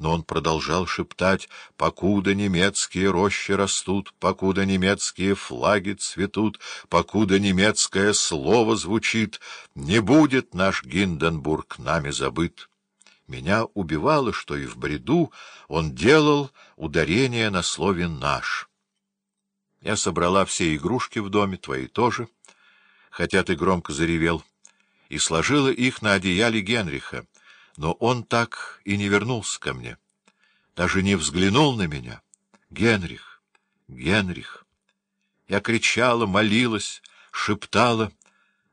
но он продолжал шептать «Покуда немецкие рощи растут, покуда немецкие флаги цветут, покуда немецкое слово звучит, не будет наш Гинденбург нами забыт». Меня убивало, что и в бреду он делал ударение на слове «наш». Я собрала все игрушки в доме, твои тоже, хотя ты громко заревел, и сложила их на одеяле Генриха, но он так и не вернулся ко мне, даже не взглянул на меня. Генрих, Генрих. Я кричала, молилась, шептала,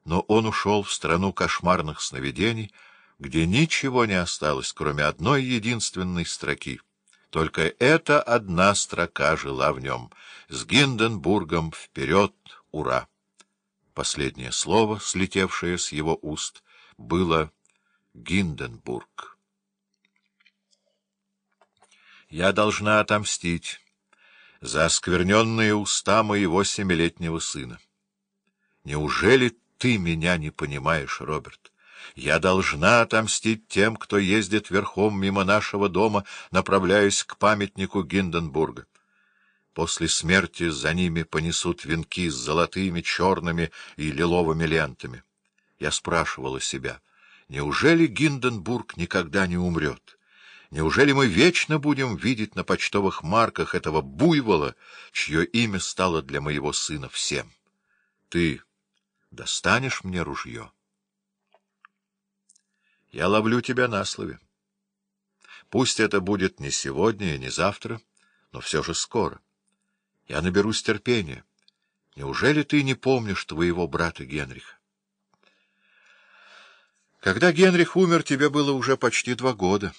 но он ушел в страну кошмарных сновидений, где ничего не осталось, кроме одной единственной строки. Только эта одна строка жила в нем. С Гинденбургом вперед, ура! Последнее слово, слетевшее с его уст, было Гинденбург. Я должна отомстить за оскверненные уста моего семилетнего сына. Неужели ты меня не понимаешь, Роберт? Я должна отомстить тем, кто ездит верхом мимо нашего дома, направляясь к памятнику Гинденбурга. После смерти за ними понесут венки с золотыми, черными и лиловыми лентами. Я спрашивала себя — Неужели Гинденбург никогда не умрет? Неужели мы вечно будем видеть на почтовых марках этого буйвола, чье имя стало для моего сына всем? Ты достанешь мне ружье? Я ловлю тебя на слове. Пусть это будет не сегодня и не завтра, но все же скоро. Я наберусь терпения. Неужели ты не помнишь твоего брата Генриха? Когда Генрих умер, тебе было уже почти два года.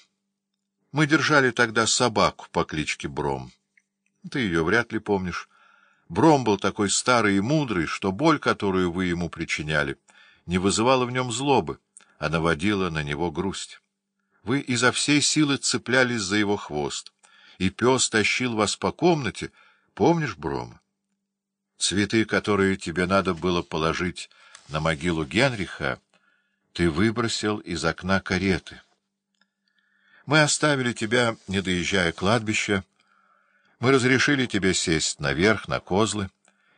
Мы держали тогда собаку по кличке Бром. Ты ее вряд ли помнишь. Бром был такой старый и мудрый, что боль, которую вы ему причиняли, не вызывала в нем злобы, а наводила на него грусть. Вы изо всей силы цеплялись за его хвост, и пес тащил вас по комнате, помнишь Брома? Цветы, которые тебе надо было положить на могилу Генриха, ты выбросил из окна кареты. Мы оставили тебя, не доезжая кладбища. Мы разрешили тебе сесть наверх на козлы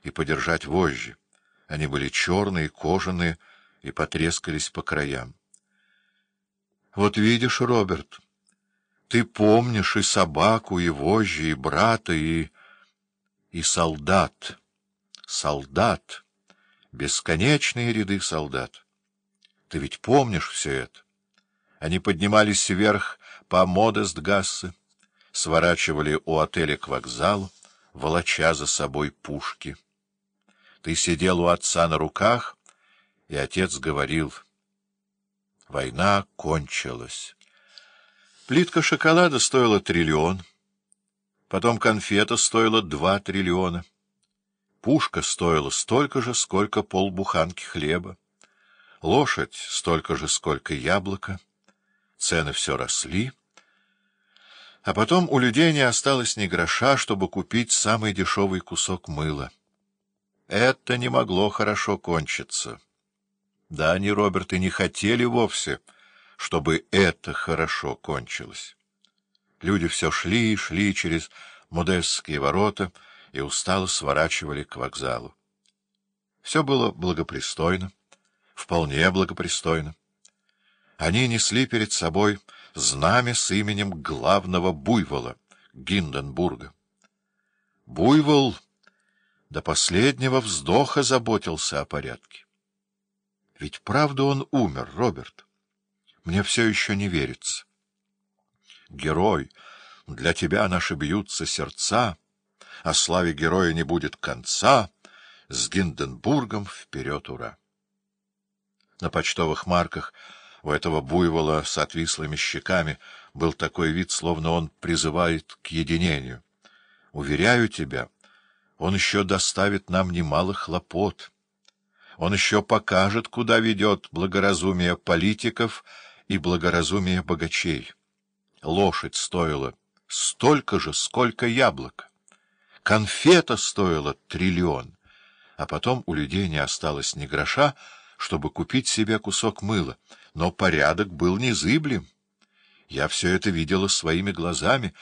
и подержать вожжи. Они были черные, кожаные и потрескались по краям. Вот видишь, Роберт, ты помнишь и собаку, и вожжи, и брата, и... и солдат. Солдат. Бесконечные ряды солдат. Ты ведь помнишь все это? Они поднимались вверх по Модестгассе, сворачивали у отеля к вокзалу, волоча за собой пушки. Ты сидел у отца на руках, и отец говорил, война кончилась. Плитка шоколада стоила триллион, потом конфета стоила два триллиона, пушка стоила столько же, сколько полбуханки хлеба лошадь столько же, сколько яблоко, цены все росли, а потом у людей не осталось ни гроша, чтобы купить самый дешевый кусок мыла. Это не могло хорошо кончиться. Да, они, Роберт, и не хотели вовсе, чтобы это хорошо кончилось. Люди все шли и шли через Модесские ворота и устало сворачивали к вокзалу. Все было благопристойно вполне благопристойно. Они несли перед собой знамя с именем главного буйвола Гинденбурга. Буйвол до последнего вздоха заботился о порядке. Ведь правда он умер, Роберт. Мне все еще не верится. Герой, для тебя наши бьются сердца, о славе героя не будет конца, с Гинденбургом вперед, ура! На почтовых марках у этого буйвола с отвислыми щеками был такой вид, словно он призывает к единению. Уверяю тебя, он еще доставит нам немало хлопот. Он еще покажет, куда ведет благоразумие политиков и благоразумие богачей. Лошадь стоила столько же, сколько яблоко. Конфета стоила триллион, а потом у людей не осталось ни гроша, чтобы купить себе кусок мыла, но порядок был незыблем. Я все это видела своими глазами.